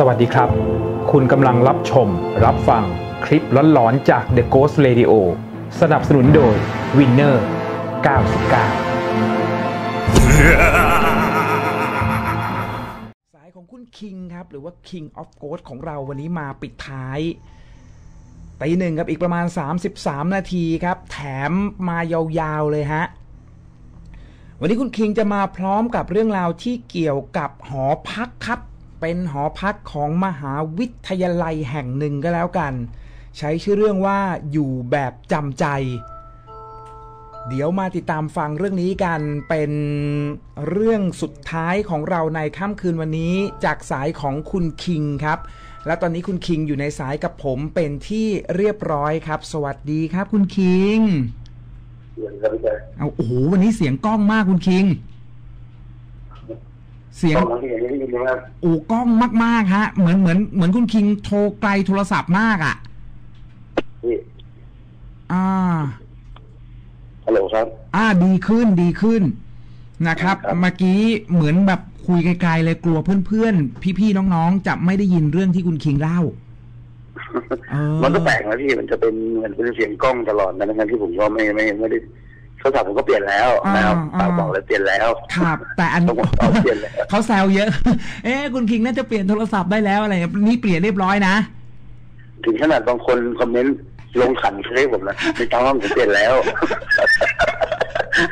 สวัสดีครับ คุณกำลังรับชม รับฟังคลิปล้อนๆจาก The Ghost Radio สนับสนุนโดย Winner 99 สายของคุณคิงครับ หรือว่า King of Ghost ของเราวันนี้มาปิดท้ายตีหนึ่งครับอีกประมาณ 33 นาทีครับ แถมมายาวๆเลยฮะวันนี้คุณคิงจะมาพร้อมกับเรื่องราวที่เกี่ยวกับหอพักครับ เป็นหอพักของมหาวิทยาลัยแห่งหนึ่งก็แล้วกัน ใช้ชื่อเรื่องว่าอยู่แบบจำใจ เดี๋ยวมาติดตามฟังเรื่องนี้กันเป็นเรื่องสุดท้ายของเราในค่ำคืนวันนี้จากสายของคุณคิงครับ และตอนนี้คุณคิงอยู่ในสายกับผมเป็นที่เรียบร้อยครับ สวัสดีครับคุณคิงเสียงครับพี่แจ๊คเอาโอ้โหวันนี้เสียงกล้องมากคุณคิง เสียงต้องทั้งที่อย่างนี้ได้ยินไหมครับโอ้กล้องมากๆฮะ เหมือนเหมือนเหมือนคุณคิงโทรไกลโทรศัพท์มากอะพี่อ่าฮัลโหลครับ อ่าดีขึ้นดีขึ้นนะครับ ครับ เมื่อกี้เหมือนแบบคุยไกลๆเลยกลัวเพื่อนๆ พี่ๆน้องๆ จะไม่ได้ยินเรื่องที่คุณคิงเล่าเออมันก็แปลกนะพี่มันจะเป็นเหมือนเป็นเสียงกล้องตลอดนะทั้งที่ผมก็ไม่ไม่ไม่ได้ โทรศัพท์ผมก็เปลี่ยนแล้วนะครับอ่าฝากบอกเลยเปลี่ยนแล้วครับ แต่อันต้องบอกเอาเปลี่ยนแล้วเขาแซวเยอะ เอ๊ะคุณคิงน่าจะเปลี่ยนโทรศัพท์ได้แล้วอะไรนี่เปลี่ยนเรียบร้อยนะ ถึงขนาดบางคนคอมเมนต์ลงขันเคยผมนะไม่ต้องผมเปลี่ยนแล้ว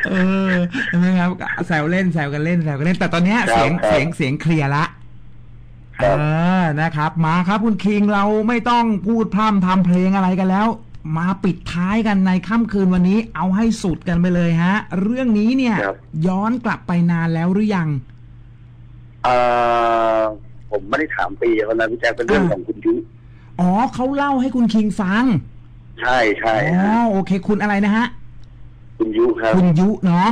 เออใช่ไหมครับแซวเล่นแซวกันเล่นแซวกันเล่น แต่ตอนเนี้ยครับเสียงครับเสียงเสียงเคลียร์ละครัเอบอนะครับ มาครับคุณคิงเราไม่ต้องพูดพร่ำทำเพลงอะไรกันแล้ว มาปิดท้ายกันในค่ำคืนวันนี้เอาให้สุดกันไปเลยฮะ เรื่องนี้เนี่ยครับย้อนกลับไปนานแล้วหรือยังเอ่อผมไม่ได้ถามปีเขานะพี่แจ๊คเป็นเรื่องอ่าของคุณยุอ๋อเขาเล่าให้คุณคิงฟัง ใช่ใช่อ๋อฮะโอเค คุณอะไรนะฮะ คุณยุครับ คุณยุเนาะ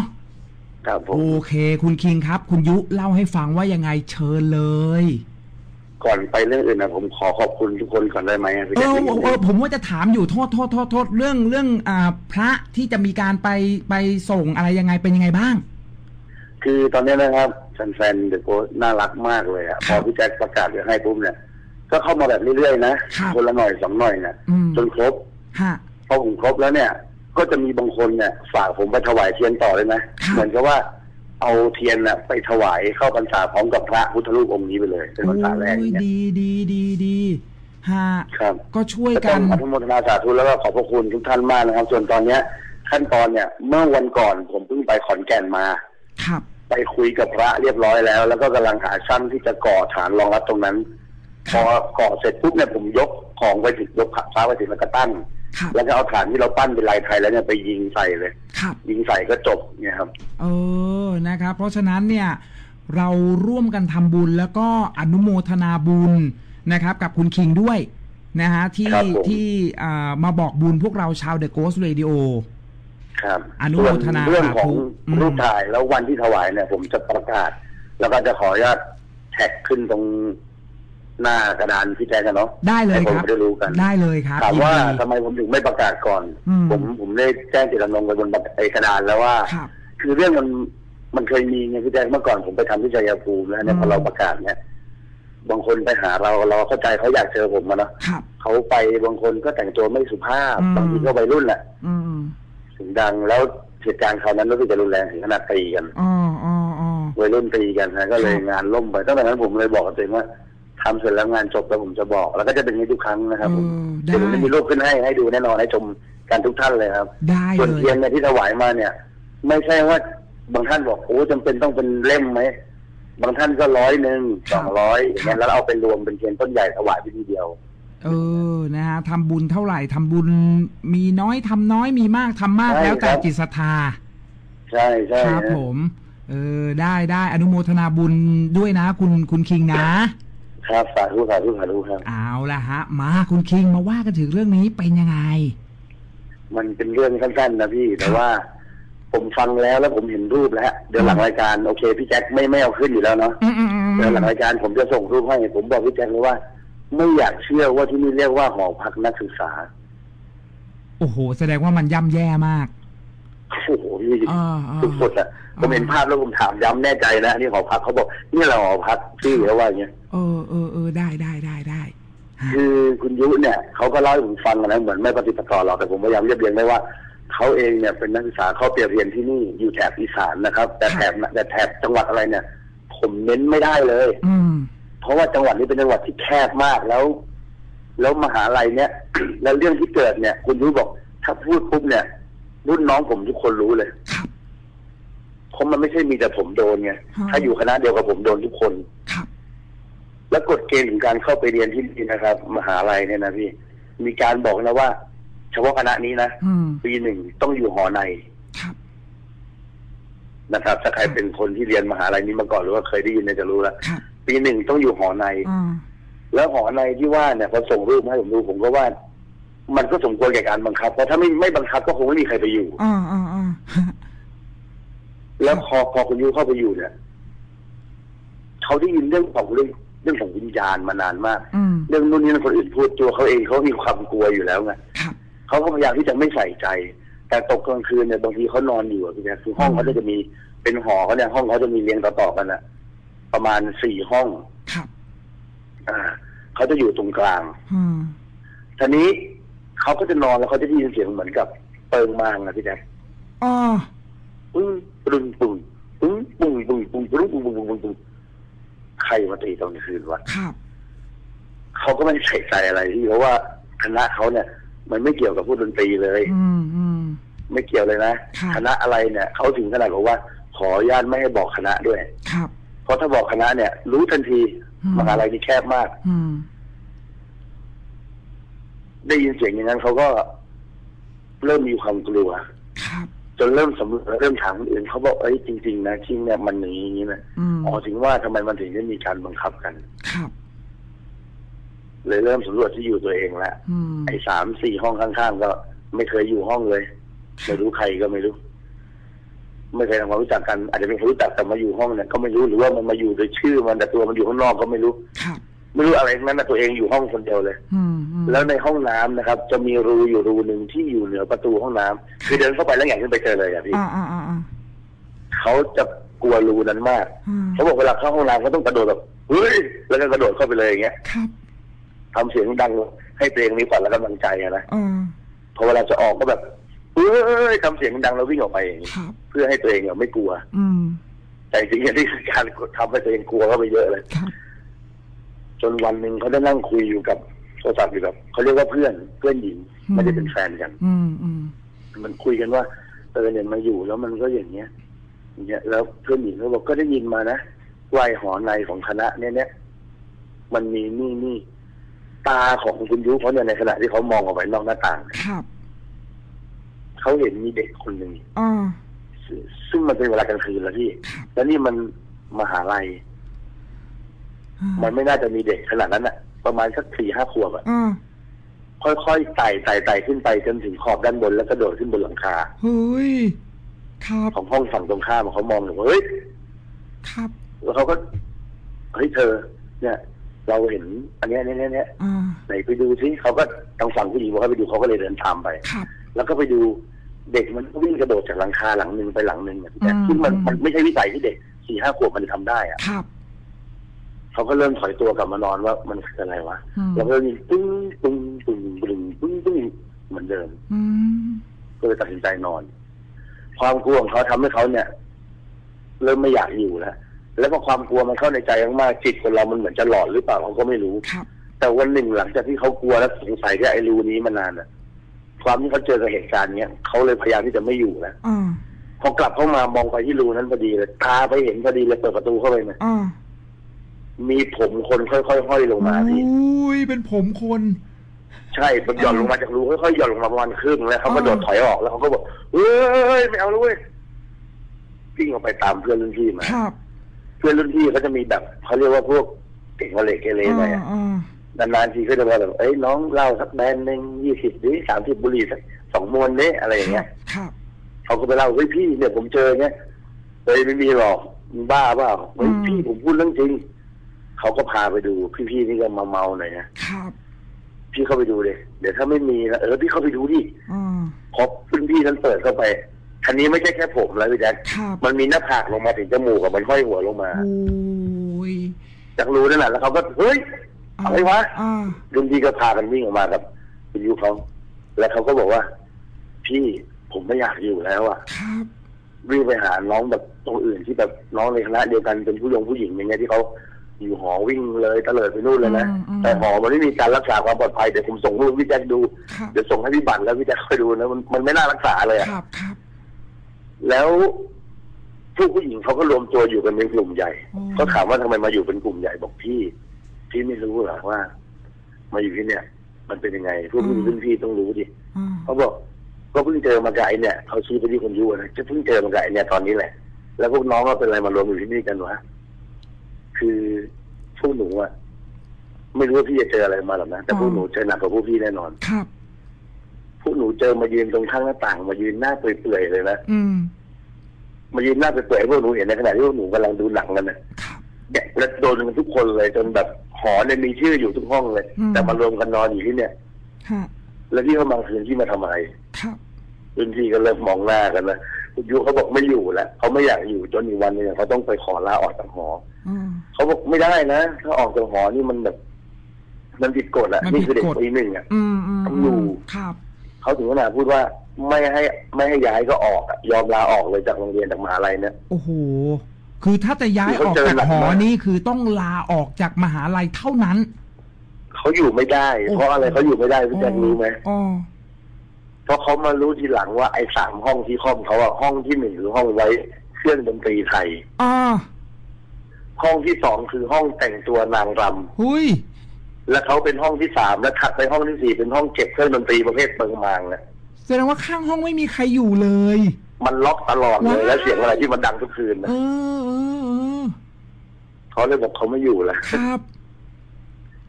ครับผโอมเค คุณคิงครับ คุณยุเล่าให้ฟังว่ายังไงเชิญเลย ก่อนไปเรื่องอื่นนะผมขอขอบคุณทุกคนก่อนได้ไหมพี่เอแจ๊คอเออเออผมว่าจะถามอยู่โทษโทษโทษโทษเรื่องเรื่องอ่าพระที่จะมีการไปไปส่งอะไรยังไงเป็นยังไงบ้าง คือตอนนี้นะครับแฟนๆเดอะโกน่ารักมากเลยอะพครัอบพี่แจ็คประกาศจะให้ปุ๊บเนี่ยก็เข้ามาแบบเรื่อยๆนะครับคนละหน่อยสองหน่อยเนี่ยอืมจนครบฮะพอผมครบแล้วเนี่ย ก็จะมีบางคนเนี่ยฝากผมไปถวายเทียนต่อเลยนะครับเหมือนกับว่า เอาเทียนน่ะไปถวายเข้าพรรษาพร้อมกับพระพุทธรูปองค์นี้ไปเลยเป็นพรรษาแรกโอ้ยเนี่ยดีดีดีดีฮะครับก็ช่วยก็กัต้อน งอนุโมทนาสาธุแล้วก็ขอบพระคุณทุกท่านมากนะครับ ส่วนตอนเนี้ย ขั้นตอนเนี่ย เมื่อวันก่อนผมเพิ่งไปขอนแก่นมา ครับ ไปคุยกับพระเรียบร้อยแล้ว แล้วก็กำลังหาช่างที่จะก่อฐานรองรับตรงนั้น พอก่อเสร็จปุ๊บเนี่ยผมยกของไปถึงยกพระไปถึงแล้วก็ตั้งครับ แล้วก็เอาฐานที่เราปั้นเป็นลายไทยแล้วเนี่ยไปยิงใส่เลยครับยิงใส่ก็จบเนี่ยครับเออนะครับ เพราะฉะนั้นเนี่ยเราร่วมกันทำบุญแล้วก็อนุโมทนาบุญนะครับ กับคุณคิงด้วยนะฮะที่ครับผมที่อ่ามาบอกบุญพวกเราชาว The Ghost Radio ครับอนุโมทนาส่วเรื่องของสาธุอืมรูปถ่ายแล้ววันที่ถวายเนี่ย ผมจะประกาศ แล้วก็จะขออนุญาตแท็กขึ้นตรง หน้ากระดานพี่แจ๊คกันเนาะได้เลยให้ผมครับได้รู้กัน ได้เลยครับถามว่ายินดี ทำไมผมถึงไม่ประกาศก่อน อืม ผมผมได้แจ้งจิตรลงไปบนไอ้กระดานแล้วว่า ครับ คือเรื่องมันมันเคยมีไงพี่แจ๊คเมื่อก่อนผมไปทำที่ชัยภูมิแล้วเนี่ยอืม พอเราประกาศเนี่ยบางคนไปหาเราเราเข้าใจเขาอยากเจอผมมาเนาะครับ เขาไปบางคนก็แต่งตัวไม่สุภาพ อืม บางทีก็วัยรุ่นแหละอืมเสียงดังแล้วเหตุการณ์คราวนั้นรู้สึกจะรุนแรงถึงขนาดตีกันอ๋ออ๋ออ๋อ วัยรุ่นตีกันนะก็เลยครับ งานล่มไปตั้งแต่นั้นผมเลยบอกกับตัวเองว่า ทำเสร็จแล้วงานจบแล้วผมจะบอก แล้วก็จะเป็นอย่างนี้ทุกครั้งนะครับผมเออได้ เดี๋ยวผมจะมีรูปขึ้นให้ให้ดูแน่นอนให้ชมกันทุกท่านเลยครับ ได้ส่วนเลยเทียนเนี่ยที่ถวายมาเนี่ย ไม่ใช่ว่าบางท่านบอกโอ้จำเป็นต้องเป็นเล่มไหมบางท่านก็ร้อยหนึ่งสองร้อยอย่างเงี้ยแล้วเอาไปรวมเป็นเทียนต้นใหญ่ถวายไปทีเดียว เออนะฮะทำบุญเท่าไหร่ทำบุญมีน้อยทำน้อยมีมากทำมากใช่แล้วแต่ครับ จิตศรัทธา ใช่ใช่ครับฮะผม เออได้ได้อนุโมทนาบุญด้วยนะ คุณคุณคิงนะ ครับสาธุสาธุสาธุครับ เอาละฮะ มาคุณคิงมาว่ากันถึงเรื่องนี้เป็นยังไง มันเป็นเรื่องสั้นๆนะพี่แต่ว่า ผมฟังแล้วแล้วผมเห็นรูปแล้วเดี๋ยวหลังรายการโอเคพี่แจ็คไม่ไม่เอาขึ้นอยู่แล้วเนาะอืมอืมอืมเดี๋ยวหลังรายการผมจะส่งรูปให้ผมบอกพี่แจ็คเลยว่า ไม่อยากเชื่อว่าที่นี่เรียกว่าหอพักนักศึกษา โอ้โห แสดงว่ามันย่ำแย่มาก โอ้โหพี่อ่าอ่าสุดๆอะผมเห็นภาพแล้วผมถามย้ำแน่ใจนะอันนี่หอพักเขาบอกนี่เราหอพักชื่อเขาว่าอย่างเงี้ยเออเออเออได้ได้ได้ได้ฮะคือคุณยุเนี่ยเขาก็เล่าให้ผมฟังนะเหมือนไม่ปฏิปต่อหรอกแต่ผมพยายามเรียบเรียงได้ว่าเขาเองเนี่ยเป็นนักศึกษาเข้าไปเรียนที่นี่อยู่แถบอีสานนะครับ แต่แถบแต่แถบจังหวัดอะไรเนี่ย ผมเน้นไม่ได้เลย อืมเพราะว่าจังหวัดนี้เป็นจังหวัดที่แคบมากแล้ว แล้วมหาลัยเนี่ย แล้วเรื่องที่เกิดเนี่ย คุณยุบอกถ้าพูดปุ๊บเนี่ย รุ่นน้องผมทุกคนรู้เลยครับเพราะมันไม่ใช่มีแต่ผมโดนไงอืมถ้าอยู่คณะเดียวกับผมโดนทุกคนครับแล้วกฎเกณฑ์ของการเข้าไปเรียนที่นี่นะครับ มหาลัยเนี่ยนะพี่ มีการบอกนะว่า เฉพาะคณะนี้นะอืมปีหนึ่งต้องอยู่หอในครับนะครับถ้าใครเป็นคนที่เรียนมหาลัยนี้มาก่อนหรือว่าเคยได้ยินเนี่ยจะรู้แล้วครับปีหนึ่งต้องอยู่หอในอืมแล้วหอในที่ว่าเนี่ยพอส่งรูปมาให้ผมดูผมก็ว่า มันก็สมควรแก่การบังคับเพราะถ้าไม่ไม่บังคับก็คงไม่มีใครไปอยู่อ่าอ่าอ่าแล้วพอพอคุณยูเข้าไปอยู่เนี่ยเขาได้ยินเรื่องของเรื่องเรื่องของวิญญาณมานานมากอืมเรื่องนู่นนี่นั่นคนอื่นพูดตัวเขาเองเขามีความกลัวอยู่แล้วไงครับเขาก็พยายามที่จะไม่ใส่ใจ แต่ตกกลางคืนเนี่ยบางทีเขานอนอยู่อะพี่แจ๊คคือห้องเขาจะมีเป็นหอเขาเนี่ยห้องเขาจะมีเรียงต่อๆกันอะประมาณสี่ห้องครับอ่าเขาจะอยู่ตรงกลางอืมทีนี้ เขาก็จะนอนแล้วเขาจะได้ยินเสียงเหมือนกับเปิงมางอะพี่แจ๊คอ๋อปึ้งปึ้งปึ้งปึ้งปึ้งปึ้งปึ้งปึ้งปึ้งปึ้งปึ้งปึ้งปึ้งใครมาตีตอนกลางคืนวะครับเขาก็ไม่ได้ใส่ใจอะไรที่เพราะว่าคณะเขาเนี่ย มันไม่เกี่ยวกับผู้ดนตรีเลย อืมอืมไม่เกี่ยวเลยนะค่ะคณะอะไรเนี่ยเขาถึงขนาดบอกว่า ขออนุญาตไม่ให้บอกคณะด้วย ครับ เพราะถ้าบอกคณะเนี่ย รู้ทันทีอืมมหาลัยที่แคบมาก อืม ได้ยินเสียงอย่างนั้นเขาก็เริ่มมีความกลัว ครับ จนเริ่มสำรวจเริ่มถามคนอื่นเขาบอกเอ้ยจริง ๆ นะที่เนี่ยมันอย่างนี้อย่างนี้นะอืมอ๋อถึงว่าทำไมมันถึงได้มีการบังคับกัน ครับ เลยเริ่มสำรวจที่อยู่ตัวเองแล้วอืมไอ้สามสี่ห้องข้างๆก็ไม่เคยอยู่ห้องเลยไม่รู้ใครก็ไม่รู้ ไม่เคยทำความรู้จักกันอาจจะเป็นคนรู้จักแต่มาอยู่ห้องเนี่ยก็ไม่รู้หรือว่ามันมาอยู่โดยชื่อมันแต่ตัวมันอยู่ข้างนอกก็ไม่รู้ ครับ ไม่รู้อะไรทั้งนั้นนะตัวเองอยู่ห้องคนเดียวเลย อืมอืมแล้วในห้องน้ำนะครับ จะมีรูอยู่รูหนึ่งที่อยู่เหนือประตูห้องน้ำคือเดินเข้าไปแล้วอย่างขึ้นไปเจอเลยอะพี่อ่าอ่าอ่าอ่าเขาจะกลัวรูนั้นมากอืมเขาบอกเวลาเข้าห้องน้ำเขาต้องกระโดดแบบเฮ้ยแล้วก็กระโดดเข้าไปเลยอย่างเงี้ยครับทำเสียงดังให้ตัวเองมีขวัญและกำลังใจอะนะอ่าพอเวลาจะออกก็แบบเฮ้ยทำเสียงดังแล้ววิ่งออกไปอย่างนี้ครับ เพื่อให้ตัวเองเนี่ยไม่กลัว อืมแต่จริงๆนี่คือการทำให้ตัวเองกลัวเข้าไปเยอะเลย ครับ จนวันหนึ่งเขาได้นั่งคุยอยู่กับโทรศัพท์อยู่กับเขาเรียกว่าเพื่อนเพื่อนหญิงอืมไม่ได้เป็นแฟนกัน อืมอืมมันคุยกันว่าเออเนี่ยมาอยู่แล้วมันก็อย่างเงี้ยอย่างเงี้ยแล้วเพื่อนหญิงเขาบอกก็ได้ยินมานะว่าไอ้หอในของคณะเนี่ยเนี่ยมันมีนี่นี่ตาของคุณยุเขาเนี่ยในขณะที่เขามองออกไปนอกหน้าต่างครับเขาเห็นมีเด็กคนหนึ่งอ่าซึ่งซึ่งมันเป็นเวลากลางคืนแล้วพี่ครับแล้วนี่มันมหาลัยอ่า มันไม่น่าจะมีเด็กขนาดนั้นอะประมาณสักสี่ห้าขวบอะอ่าค่อยๆไต่ไต่ไต่ขึ้นไปจนถึงขอบด้านบนแล้วกระโดดขึ้นบนหลังคาเฮ้ยครับของห้องฝั่งตรงข้ามเขามองอยู่ว่าเฮ้ยครับ แล้วเขาก็เฮ้ยเธอ เนี่ย เราเห็น อันเนี้ยเนี้ยเนี้ยเนี้ยอ่าไหนไปดูซิเขาก็ทางฝั่งผู้หญิงบอกให้ไปดูเขาก็เลยเดินตามไปครับแล้วก็ไปดูเด็กมันก็วิ่งกระโดดจากหลังคาหลังหนึ่งไปหลังหนึ่งอะอืมซึ่งมันมันไม่ใช่วิสัยที่เด็กสี่ห้าขวบมันจะทำได้อะครับ เขาก็เริ่มถอยตัวกลับมานอนว่ามันคืออะไรวะอืมแล้วก็มีปึ้งปึ้งปึ้งปึ้งปึ้งปึ้งเหมือนเดิมอืมก็เลยตัดสินใจนอน ความกลัวของเขาทำให้เขาเนี่ย เริ่มไม่อยากอยู่แล้วแล้วพอความกลัวมันเข้าในใจมากๆจิตคนเรามันเหมือนจะหลอนหรือเปล่าเขาก็ไม่รู้ครับแต่วันหนึ่งหลังจากที่เขากลัวและสงสัยที่ไอ้รูนี้มานานน่ะความที่เขาเจอกับเหตุการณ์เนี้ยเขาเลยพยายามที่จะไม่อยู่แล้วอ่าพอกลับเข้ามามองไปที่รูนั้นพอดีเลยตาไปเห็นพอดีเลยเปิดประตูเข้าไปเนี่ยอ่า มีผมคนค่อยๆห้อยลงมาพี่อุ้ยเป็นผมคน ใช่มันหย่อนลงมาจากรูค่อยๆหย่อนลงมาประมาณครึ่งแล้วเขาก็อ่าโดดถอยออกแล้วเขาก็บอกเฮ้ยไม่เอาแล้วเว้ยวิ่งออกไปตามเพื่อนรุ่นพี่มาครับเพื่อนรุ่นพี่เขาจะมีแบบเขาเรียกว่าพวกเก่งวะเลเกเรหน่อยอ่าอะอ่านานๆทีก็จะมาแบบเอ้ยน้องเล่าสักแบนหนึ่งยี่สิบหรือสามสิบบุหรี่สักสองมวนเนี้อะไรอย่างเงี้ยครับเขาก็ไปเล่าเฮ้ยพี่เนี่ยผมเจอเนี้ยเฮ้ยไม่มีหรอกมึงบ้าเปล่าเฮ้ยอืมพี่ผมพูดเรื่องจริง เขาก็พาไปดู พี่ๆนี่ก็มาเมาหน่อยนะครับ พี่เข้าไปดูเลยเดี๋ยวถ้าไม่มีนะเออพี่เข้าไปดูดิอ่าพอรุ่นพี่นั้นเปิดเข้าไปคันนี้ไม่ใช่แค่ผมแล้วพี่แจ๊คครับมันมีหน้าผากลงมาถึงจมูกกับมันห้อยหัวลงมาโอ้ยจากรู้นั่นแหละแล้วเขาก็เฮ้ย อะไรวะ อ่ารุ่นพี่ก็พากันวิ่งออกมากับวิทยุเขาแล้วเขาก็บอกว่า พี่ผมไม่อยากอยู่แล้วอะครับ วิ่งไปหาน้องแบบตรงอื่นที่แบบน้องในคณะเดียวกันเป็นผู้ยงผู้หญิงอย่างเงี้ยที่เขา อยู่หอวิ่งเลยตะเลิดไปนู่นเลยนะอืมอืมแต่หอมันไม่มีการรักษาความปลอดภัยเดี๋ยวผมส่งรูปพี่แจ็คดูครับเดี๋ยวส่งให้พี่บัตรแล้วพี่แจ็คคอยดูนะมันมันไม่น่ารักษาเลยอะครับครับแล้วผู้ผู้หญิงเขาก็รวมตัวอยู่กันเป็นกลุ่มใหญ่อืมก็ถามว่าทำไมมาอยู่เป็นกลุ่มใหญ่บอกพี่พี่ไม่รู้เหรอว่า มาอยู่ที่เนี่ย มันเป็นยังไงพวกพี่รุ่นพี่ต้องรู้ดิอ่าเขาบอกก็เพิ่งเจอมากับไอเนี่ยเขาชี้ไปที่คนยุนะจะเพิ่งเจอมากับไอเนี่ยตอนนี้แหละ แล้วพวกน้องก็เป็นอะไรมารวมอยู่ที่นี่กันวะ คือพวกหนูอะไม่รู้ว่าพี่จะเจออะไรมาหรอกนะแต่พวกหนูเจอหนักกว่าพวกพี่แน่นอนครับพวกหนูเจอมายืนตรงข้างหน้าต่าง มายืนหน้าเปื่อยๆเลยนะอืมมายืนหน้าเปื่อยๆให้พวกหนูเห็นในขณะที่พวกหนูกำลังดูหนังกันนะครับเนี่ยแล้วโดนกันทุกคนเลยจนแบบหอเนี่ยมีชื่ออยู่ทุกห้องเลยอืมแต่มารวมกันนอนอยู่ที่เนี่ยฮะแล้วพี่เขาบางคืนที่มาทำอะไรครับรุ่นพี่ก็เริ่มมองหน้ากันนะคุณยุเขาบอกไม่อยู่แล้วเขาไม่อยากอยู่จนอีกวันหนึงเขาต้องไปขอลาออกจากหออ่า เขาบอกไม่ได้นะ ถ้าออกจากหอนี่มันแบบ มันผิดกฎอะมันนี่ผิดคือเด็กกฎ ปีหนึ่งอะ อืมอืมต้องอยู่ครับ เขาถึงขนาดพูดว่าไม่ให้ไม่ให้ย้ายก็ออกอะยอมลาออกเลยจากโรงเรียนจากมหาลัยเนี่ย โอ้โห คือถ้าจะย้ายคืออเขาอกเจอจากหนักหอมากนี้คือต้องลาออกจากมหาลัยเท่านั้น เขาอยู่ไม่ได้เพราะอะไรเขาอยู่ไม่ได้พี่แจ็ครู้ไหมอ๋อเพราะเขามารู้ทีหลังว่าไอ้สามห้องที่ครอบเขาอะห้องที่หนึ่งคือห้องไว้เครื่องดนตรีไทยอ่า ห้องที่สองคือห้องแต่งตัวนางรำหุยและเขาเป็นห้องที่สามและถัดไปห้องที่สี่เป็นห้องเก็บเครื่องดนตรีประเภทเบิงมางนะแสดงว่าข้างห้องไม่มีใครอยู่เลย มันล็อกตลอดเลยว้าวแล้วเสียงอะไรที่มันดังทุกคืนเอนะอเออเออเขาเลยบอกเขาไม่อยู่แล้วครับ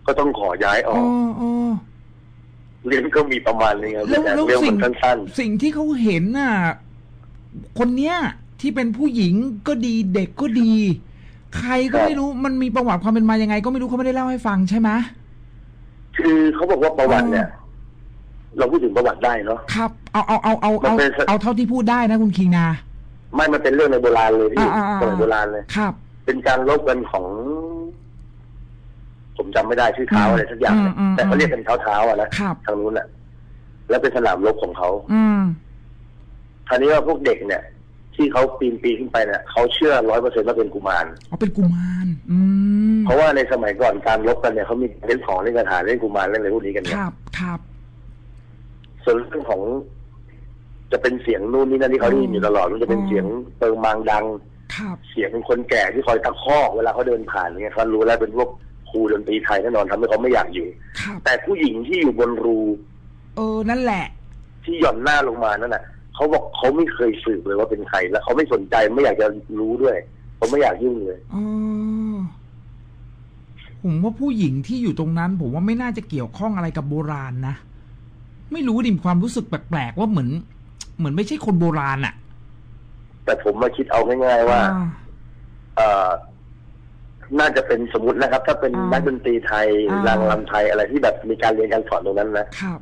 ก็ต้องขอย้ายออ๋ออกอ๋อเรื่องก็มีประมาณนี้ครับแล้วแต่แล้วเรื่องสิ่มังนสั้นสิ่งที่เขาเห็นน่ะ คนเนี้ยที่เป็นผู้หญิงก็ดีเด็กก็ดี ใครก็ไม่รู้มันมีประวัติความเป็นมายังไง ก็ไม่รู้เขาไม่ได้เล่าให้ฟังใช่ไหมๆคือเขาบอกว่าประวัติเนี่ย เราพูดถึงประวัติได้เนาะครับ เอาเอาเอาเอามันเอาเป็นเอาเท่าที่พูดได้นะคุณคิงนาไม่มันเป็นเรื่องในโบราณเลยพี่อ่าอ่าสมัยโบราณเลยครับ เป็นการลบกันของ ผมจำไม่ได้ชื่อเท้าอะไรสักอย่างเนี่ยอืมอืมแต่เขาเรียกกันเท้าเท้าๆอะนะครับทางนู้นแหละแล้วเป็นสนามรบของเขาอืมคราวนี้ว่าพวกเด็กเนี่ย ที่เขาปีนปีนขึ้นไปเนี่ยเขาเชื่อร้อยเปอร์เซ็นต์ว่าเป็นกุมารเอาเป็นกุมาร อืมเพราะว่าในสมัยก่อนการลบกันเนี่ยเขามีเล่นของเล่นกระถาเล่นกุมารเล่นอะไรพวกนี้กันคเนี่ยรับครับ ส่วนเรื่องของ จะเป็นเสียงนู่นนี่นั่นที่เขาได้ยินอยู่ตลอดมันจะเป็นเสียงเปิงมางดัง ครับเสียงคนแก่ที่คอยตะคอกเวลาเขาเดินผ่านเนี่ยเขารู้แล้วเป็นพวกครูดนตรีไทยแน่นอนทำให้เขาไม่อยากอยู่ ครับ แต่ผู้หญิงที่อยู่บนรูเออนั่นแหละ ที่หย่อนหน้าลงมานั่นน่ะ เขาบอกเขาไม่เคยสืบเลยว่าเป็นใคร แล้วเขาไม่สนใจไม่อยากจะรู้ด้วยเขาไม่อยากยุ่งเลยเออผมว่าผู้หญิงที่อยู่ตรงนั้น ผมว่าไม่น่าจะเกี่ยวข้องอะไรกับโบราณนะไม่รู้ดิมความรู้สึกแปลกๆว่าเหมือน เหมือนไม่ใช่คนโบราณอะแต่ผมมาคิดเอาง่ายๆว่าอ่าเอ่อน่าจะเป็นสมมตินะครับ ถ้าเป็นอ่านันักดนตรีไทยอ่ารางรำไทยอะไรที่แบบมีการเรียนการสอนตรงนั้นนะครับ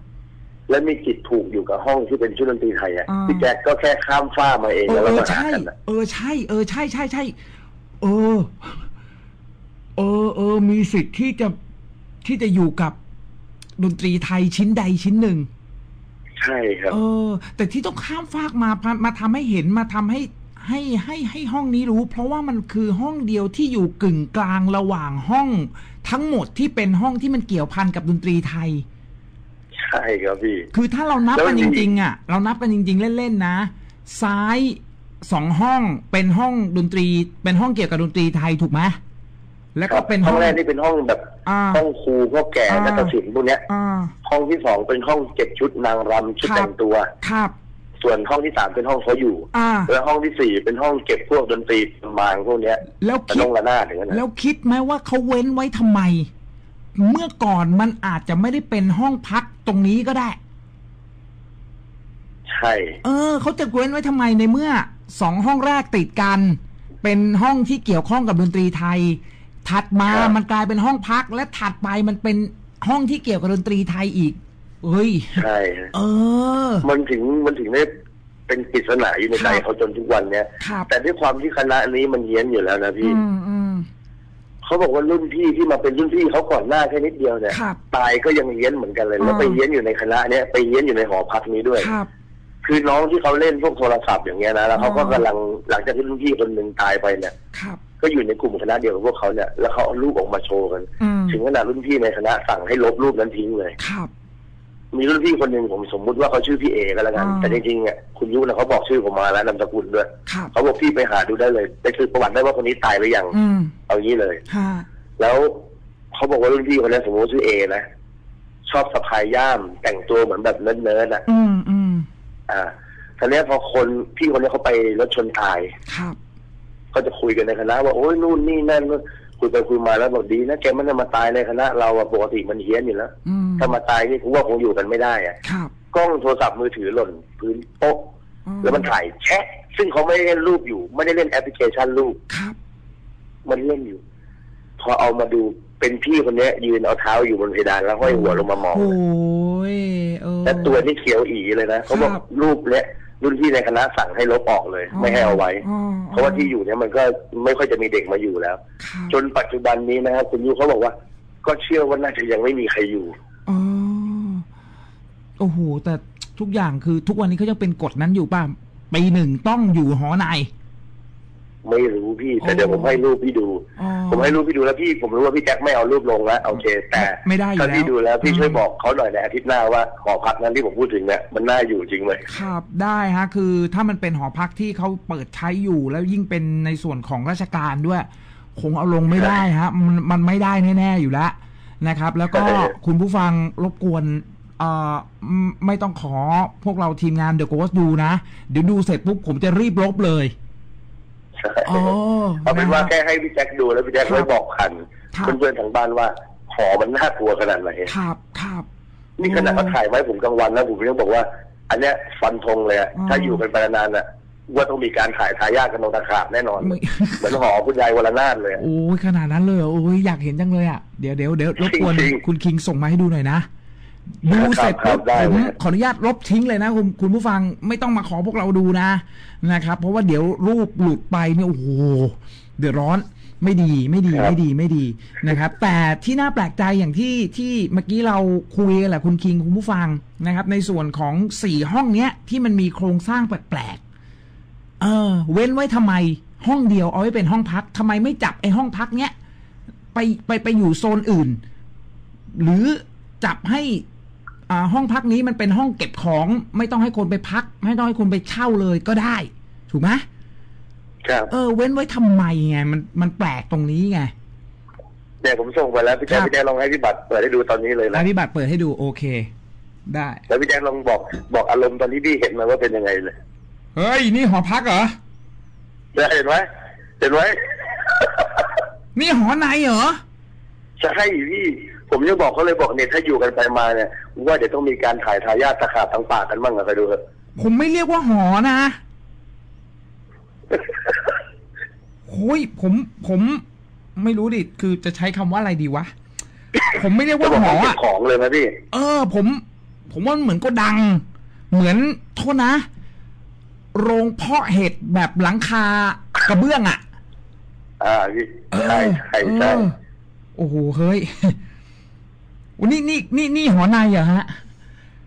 และมีจิตถูกอยู่กับห้องที่เป็นชุดดนตรีไทยอะอ่าพี่แจ็คก็แค่ข้ามฟ้ามาเองเออแล้วเอก็อมาหาใช่กันน่ะเออใช่ เออใช่ใช่ใช่เออ เออเออมีสิทธิ์ที่จะที่จะอยู่กับดนตรีไทยชิ้นใดชิ้นหนึ่ง ใช่ครับ เออ แต่ที่ต้องข้ามฟากมามามาทำให้เห็นมาทำให้ให้ให้ให้ห้องนี้รู้ เพราะว่ามันคือห้องเดียวที่อยู่กึ่งกลางระหว่างห้อง ทั้งหมดที่เป็นห้องที่มันเกี่ยวพันกับดนตรีไทย ใช่ครับพี่ คือถ้าเรานับแล้วกันมีจริงๆอะ เรานับกันจริง ๆ เล่นๆนะ ซ้ายสองห้องเป็นห้องดนตรี เป็นห้องเกี่ยวกับดนตรีไทยถูกไหมแล้วก็เป็นห้ห้อองงแรกนี่เป็นห้องแบบอ่าห้องครูพวกแก่อ่านักศิลป์พวกเนี้ยอ่าห้องที่สองเป็นห้องเก็บชุดนางรำชุดครับแต่งตัวครับ ส่วนห้องที่สามเป็นห้องเขาอยู่อ่าแล้วห้องที่สี่เป็นห้องเก็บพวกดนตรีมางพวกเนี้ย แล้วกระคินดงระนาดอย่างนั้นนะแล้วคิดไหมว่าเขาเว้นไว้ทำไม เมื่อก่อนมันอาจจะไม่ได้เป็นห้องพัก ตรงนี้ก็ได้ ใช่ เออเขาจะเว้นไว้ทำไมในเมื่อสองห้องแรกติดกัน เป็นห้องที่เกี่ยวข้องกับดนตรีไทย ถัดมามันกลายเป็นห้องพัก และถัดไปมันเป็นห้องที่เกี่ยวกับดนตรีไทยอีกเอ้ย ใช่เออ มันถึงมันถึงได้เป็นปริศนาอยู่ในใจครับ เขาจนทุกวันเนี้ย ครับ แต่ด้วยความที่คณะนี้มันเฮี้ยนอยู่แล้วนะพี่ อืมอืม เขาบอกว่ารุ่นพี่ที่มาเป็นรุ่นพี่เขาก่อนหน้าแค่นิดเดียวเนี่ยครับ ตายก็ยังเฮี้ยนเหมือนกันเลยแล้วอ่าไปเฮี้ยนอยู่ในคณะเนี้ยไปเฮี้ยนอยู่ในหอพักนี้ด้วย ครับ คือน้องที่เขาเล่นพวกโทรศัพท์อย่างเงี้ยนะแล้วเขาก็อ๋อ กำลังหลังจากที่รุ่นพี่คนหนึ่งตายไปเนี่ย ครับ ก็อยู่ในกลุ่มคณะเดียวกับพวกเขาเนี่ยแล้วเขาเอารูปออกมาโชว์กัน อืมถึงขนาดรุ่นพี่ในคณะสั่งให้ลบรูปนั้นทิ้งเลย ครับ มีรุ่นพี่คนหนึ่งผมสมมุติว่าเขาชื่อพี่เอก็แล้วกัน อ่าแต่จริงๆอะคุณยุนะเขาบอกชื่อผมมาแล้วนามสกุลด้วยครับ เขาบอกพี่ไปหาดูได้เลยไปสืบประวัติได้ว่าคนนี้ตายหรือยังอืมเอางี้เลยฮะแล้วเขาบอกว่ารุ่นพี่คนนั้นสมมติชื่อเอนะชอบสะพายย่ามแต่งตัวเหมือนแบบเนิร์ดๆอะ อืมอืมอ่าทีนี้พอคนพี่คนนี้เขาไปรถชนตาย ครับ ก็จะคุยกันในคณะว่าโอ้ยนู่นนี่นั่น คุยไปคุยมาแล้วบอกดีนะแกไม่ได้มาตายในคณะเราอะปกติมันเฮี้ยนอยู่แล้วอืมถ้ามาตายนี่ผมว่าคงอยู่กันไม่ได้อะครับกล้องโทรศัพท์มือถือหล่นพื้นโต๊ะอ๋อแล้วมันถ่ายแชะ ซึ่งเขาไม่ได้เล่นรูปอยู่ ไม่ได้เล่นแอปพลิเคชันรูปครับมันเล่นอยู่ พอเอามาดูเป็นพี่คนเนี้ยยืนเอาเท้าอยู่บนเพดานแล้วห้อยหัวลงมามองโอ้ยเออและตัวนี่เขียวอีเลยนะเขาบอกครับรูปเนี้ย รุ่นพี่ในคณะสั่งให้ลบออกเลย ไม่ให้เอาไว้อ๋อเพราะว่าที่อยู่เนี่ยมันก็ไม่ค่อยจะมีเด็กมาอยู่แล้วครับจนปัจจุบันนี้นะครับคุณยูเขาบอกว่า ก็เชื่อว่าน่าจะยังไม่มีใครอยู่อ๋อโอ้โหแต่ทุกอย่างคือทุกวันนี้เขายังเป็นกฎนั้นอยู่ป่ะปีหนึ่งต้องอยู่หอใน ไม่รู้พี่แต่อ๋อเดี๋ยวผมให้รูปพี่ดู อ๋อผมให้รูปพี่ดูแล้วพี่ผมรู้ว่าพี่แจ็คไม่เอารูปลงแล้วโอเค แต่ไม่ได้อยู่ถ้าพี่แล้ว ดูแล้วพี่อืมช่วยบอกเขาหน่อยในอาทิตย์หน้าว่าหอพักนั้นที่ผมพูดถึงเนี่ยมันน่าอยู่จริงไหม ครับได้ฮะคือถ้ามันเป็นหอพักที่เขาเปิดใช้อยู่แล้วยิ่งเป็นในส่วนของราชการด้วย คงเอาลงไม่ได้ฮะมันมันไม่ได้แน่ๆอยู่แล้วนะครับ แล้วก็ใช่ คุณผู้ฟังรบกวนเอ่อไม่ไม่ต้องขอพวกเราทีมงานเดอะโกสดูนะ เดี๋ยวดูเสร็จปุ๊บผมจะรีบลบเลยใช่ อ๋อเอาเป็นว่านะฮะแค่ให้พี่แจ็คดูแล้วพี่แจ็คครับไว้บอกขันครับเพื่อนๆทางบ้านว่าหอมันน่ากลัวขนาดไหนครับครับนี่ขนาดเขาถ่ายไว้ผมกลางวันนะผมยังบอกว่า อันเนี้ยฟันธงเลยอะอ๋อถ้าอยู่กันไปนานๆน่ะว่าต้องมีการถ่ายทายาทกันตรงตะขาบแน่นอนไม่เหมือนหอคุณยายวรนาถเลยอะโอ้ยขนาดนั้นเลยเหรอโอ้ยอยากเห็นจังเลยอะเดี๋ยวเดี๋ยวเดี๋ยวรบกวนจริงๆคุณคิงส่งมาให้ดูหน่อยนะ ดูเสร็จครัปุ๊บบได้ผมเลยขออนุญาตลบทิ้งเลยนะคุณคุณผู้ฟังไม่ต้องมาขอพวกเราดูนะนะครับ เพราะว่าเดี๋ยวรูปหลุดไปเนี่ยโอ้โหเดือดร้อนไม่ดีไม่ดีไม่ดีไม่ดีนะครับ แต่ที่น่าแปลกใจอย่างที่ที่เมื่อกี้เราคุยกันแหละคุณคิงคุณผู้ฟังนะครับ ในส่วนของสี่ห้องเนี้ย ที่มันมีโครงสร้างแปลกๆเออ เว้นไว้ทำไมห้องเดียวเอาไว้เป็นห้องพักทำไมไม่จับไอ้ห้องพักเนี้ยไปไปไปอยู่โซนอื่น หรือจับให้อ่า ห้องพักนี้มันเป็นห้องเก็บของ ไม่ต้องให้คนไปพัก ไม่ต้องให้คนไปเช่าเลยก็ได้ ถูกไหมครับเออ เว้นไว้ทำไมไงมันมันแปลกตรงนี้ไงเนี่ยผมส่งไปแล้วพี่แจ๊คครับพี่แจ๊คลองให้พี่บัตรเปิดให้ดูตอนนี้เลยนะอภิบัตรเปิดให้ดูโอเค ได้ แล้วพี่แจ๊คลองบอกบอกอารมณ์ตอนที่พี่เห็นมาว่าเป็นยังไงเลยเฮ้ยนี่หอพักเหรอได้เห็นไหมเห็นไหมนี่หอในเหรอใช่พี่ ผมยังบอกเขาเลยบอกเนี่ยถ้าอยู่กันไปมาเนี่ยว่าเดี๋ยวต้องมีการถ่ายทายาทตะขาบทางปากกันบ้างอะไปดูเถอะผมไม่เรียกว่าหอนะโอ้ยผมผมไม่รู้ดิคือจะใช้คำว่าอะไรดีวะผมไม่เรียกจะว่าบอกหอว่าเก็อะบของเลยนะพี่เออ ผม ผมว่ามันเหมือนโก็ดัง เหมือนโทษนะ โรงเพาะเห็ดแบบหลังคากระเบื้องอะ อ่าพี่เออใช่ใช่ใช่เออโอ้โหเฮ้ยวั นนี้นี่นี่นี่หอในเหรอฮะ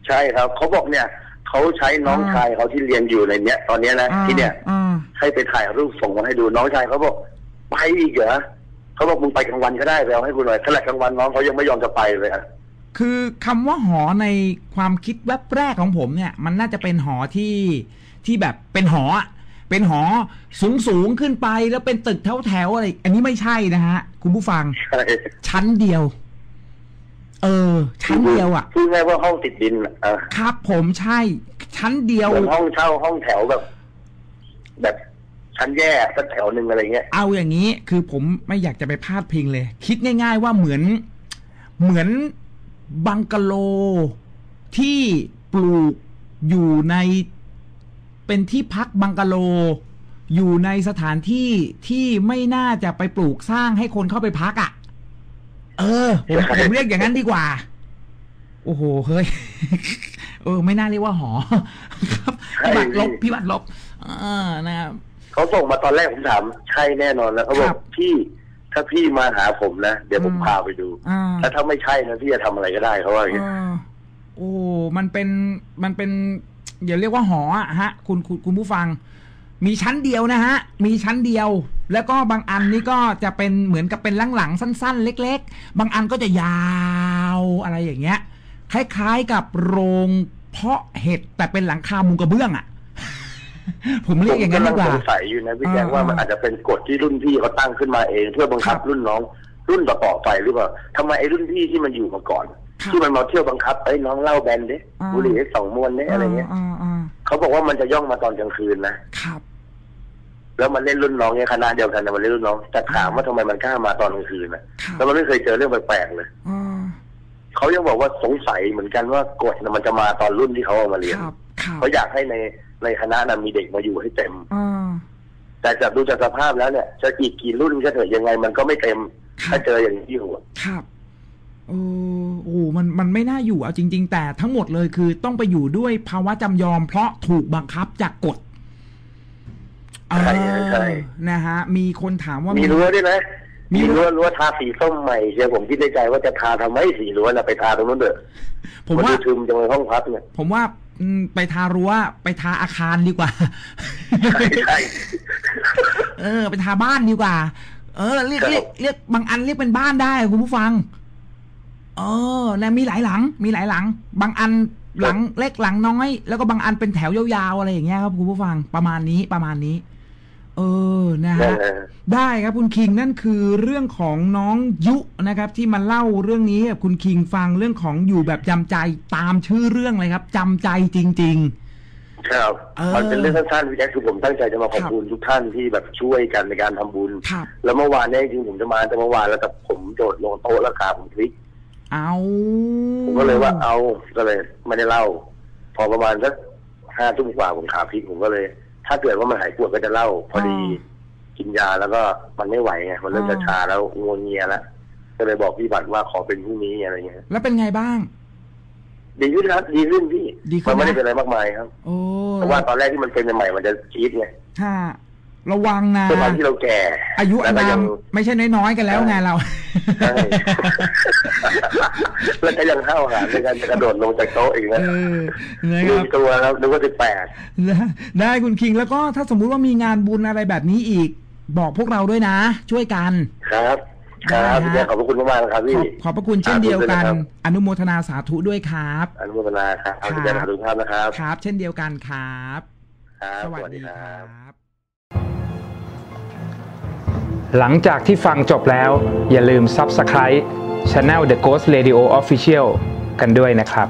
ใช่ครับเขาบอกเนี่ยเขาใช้น้องอ่าชายเขาที่เรียนอยู่ในเนี้ย ตอนเนี้ยนะอ่าที่เนี่ยอ่าให้ไปถ่ายรูปส่งมาให้ดูน้องชายเขาบอกไปอีกเหรอเขาบอกมึงไปกลางวันก็ได้ไปเอาให้กูหน่อยขนาดกลางวันน้องเขายังไม่ยอมจะไปเลยอะคือคำว่าหอในความคิดแวบแรกของผมเนี่ย มันน่าจะเป็นหอที่ที่แบบเป็นหออะเป็นหอสูงสูงขึ้นไปแล้วเป็นตึกแถวแถวๆอะไร อันนี้ไม่ใช่นะฮะ คุณผู้ฟัง ใช่ชั้นเดียว เออ ชั้นเดียวอะพูดง่ายว่าห้องติดดินอะอะครับ ผมใช่ ชั้นเดียว เหมือนห้องเช่าห้องแถวแบบ แบบชั้นแย่สักแถวหนึ่งอะไรเงี้ย เอาอย่างนี้ คือผมไม่อยากจะไปพาดพิงเลย คิดง่าย ๆ ว่าเหมือน เหมือนบังกะโลที่ปลูกอยู่ในเป็นที่พักบังกะโล อยู่ในสถานที่ที่ไม่น่าจะไปปลูกสร้างให้คนเข้าไปพักอะ่ะ เออผมใช่ผมเรียกอย่างนั้นดีกว่า โอ้โหเฮ้ยเออ ไม่น่าเรียกว่าหอ ครับใช่พิบัติลบพิบัติลบเออนะครับเขาส่งมาตอนแรกผมถามใช่แน่นอนแล้วเขาบอครักบพี่ถ้าพี่มาหาผมนะเดี๋ยวผมอืมพาไปดูอ่าแล้วถ้าไม่ใช่นะพี่จะทำอะไรก็ได้เขาว่าอย่างเอเงี้ยอโอ้มันเป็นมันเป็นอย่าเรียกว่าหออะฮะ คุณคุณคุณผู้ฟัง มีชั้นเดียวนะฮะ มีชั้นเดียว แล้วก็บางอันนี่ก็จะเป็นเหมือนกับเป็นหลังๆสั้น ๆ เล็ก ๆ บางอันก็จะยาวอะไรอย่างเงี้ย คล้ายๆกับโรงเพาะเห็ดแต่เป็นหลังคามุงกระเบื้องอะ่ะ ผมเรียกอย่างนั้นดีกว่าผมำลังสงสัยอยู่นะพี่แจ๊คอ่าว่ามันอาจจะเป็นกฎที่รุ่นพี่เขาตั้งขึ้นมาเอง เพื่อบังคับครับรุ่นน้อง รุ่นต่อๆไปหรือเปล่าทำไมไอ้รุ่นพี่ที่มันอยู่มาก่อนครับ ที่มันมาเที่ยวบังคับไอ้ยน้องเล่าแบนเด้อ่าบุหรี่ให้สองมวนเด้อะไรเงี้ยอ่าอ่าเขาบอกว่ามันจะย่องมาตอนกลางคืนนะครับ แล้วมันเล่นรุ่นน้องเนี่ยคณะเดียวกันนะมันเล่นรุ่นน้องแต่ถามว่าทำไมมันกล้ามาตอนกลางคืนนะครับแล้วมันไม่เคยเจอเรื่องแปลกๆเลยอ่าเขายังบอกว่าสงสัยเหมือนกันว่ากฎน่ะมันจะมาตอนรุ่นที่เขาเอามาเรียนครับครับเขาอยากให้ในในคณะนั้นมีเด็กมาอยู่ให้เต็มอ่าแต่จากดูจากสภาพแล้วเนี่ยจะอีกกี่รุ่นก็เถอะยังไงมันก็ไม่เต็มครับถ้าเจออย่างที่อยู่อะครับ เออโอ้มันมันไม่น่าอยู่เอาจริง ๆ แต่ทั้งหมดเลยคือต้องไปอยู่ด้วยภาวะจำยอม เพราะถูกบังคับจากกฎเออใช่ใช่นะฮะ มีคนถามว่ามีมีรั้วด้วยนะมีมีรั้รั้ววรั้วทาสีส้มใหม่เชียวผมคิดในใจว่าจะทาทำไมสีรั้วน่ะไปทาตรงนู้นเถอะผมมันว่าดูทึมจังเลยห้องพักเนี่ยผมว่าอืมไปทารั้วไปทาอาคารดีกว่าใช่ใช่เออ ไปทาบ้านดีกว่า เออ เรียกครับเรียกเรียกบางอันเรียกเป็นบ้านได้คุณผู้ฟัง เออนะมีหลายหลัง มีหลายหลัง บางอันหลังเล็กหลังน้อย แล้วก็บางอันเป็นแถวยาวๆอะไรอย่างเงี้ยครับคุณผู้ฟังประมาณนี้ประมาณนี้ เออนะนั่นฮะแหละได้ครับคุณคิงนั่นคือเรื่องของน้องยุนะครับ ที่มาเล่าเรื่องนี้กับคุณคิงฟังเรื่องของอยู่แบบจำใจตามชื่อเรื่องเลยครับจำใจจริงครับเออมันเป็นเรื่องสั้นๆพี่แจ๊คคือผมตั้งใจจะมาขอบคุณทุกท่านที่แบบช่วยกันในการทำบุญๆครับแล้วเมื่อวานเนี่ยจริงๆผมจะมาแต่เมื่อวานแล้วแต่ผมโดดลงโต๊ะแล้วขาผมพลิก เอาผมก็เลยว่าเอาก็เลยไม่ได้เล่า พอประมาณสักห้าทุ่มกว่าผมขาพลิกผมก็เลย ถ้าเกิดว่ามันหายปวดก็จะเล่า พอดีกินยาแล้วก็มันไม่ไหวไงมันเริ่มจะชาแล้วงวงเงียแล้วก็เลยบอกพี่บัตรว่าขอเป็นพรุ่งนี้อะไรเงี้ยแล้วเป็นไงบ้าง ดีขึ้นครับ ดีขึ้นพี่ดีขึ้นมันไม่ได้นะเป็นอะไรมากมายครับโอ้เพราะว่าตอนแรกที่มันเป็นใหม่ๆมันจะจี๊ดไงค่ะ ระวังนะด้วยความที่เราแก่ อายุอาแล้วก็นายัมงไม่ใช่น้อยๆกันแล้วไงเราใช่แล้วก็ยังเข้าหาในการจะกระโดดลงจากโต๊ะอีกนะเออนะคลืรัมบตัวแล้วนึกว่าสิบแปดได้ได้คุณคิงแล้วก็ถ้าสมมุติว่ามีงานบุญอะไรแบบนี้อีก บอกพวกเราด้วยนะ ช่วยกันครับครับได้ฮะพี่แจ๊คขอบพระคุณมากๆนะครับขพี่อบขอบพระคุณเช่นเดียวกันสาธุด้วยนะครับอนุโมทนาสาธุด้วยครับ อนุโมทนาครับครับพี่แจ๊คขอบคุณครับนะครับ ครับ เช่นเดียวกันครับครับสวัสดีคครัรับบ หลังจากที่ฟังจบแล้ว อย่าลืม Subscribe Channel The Ghost Radio Official กันด้วยนะครับ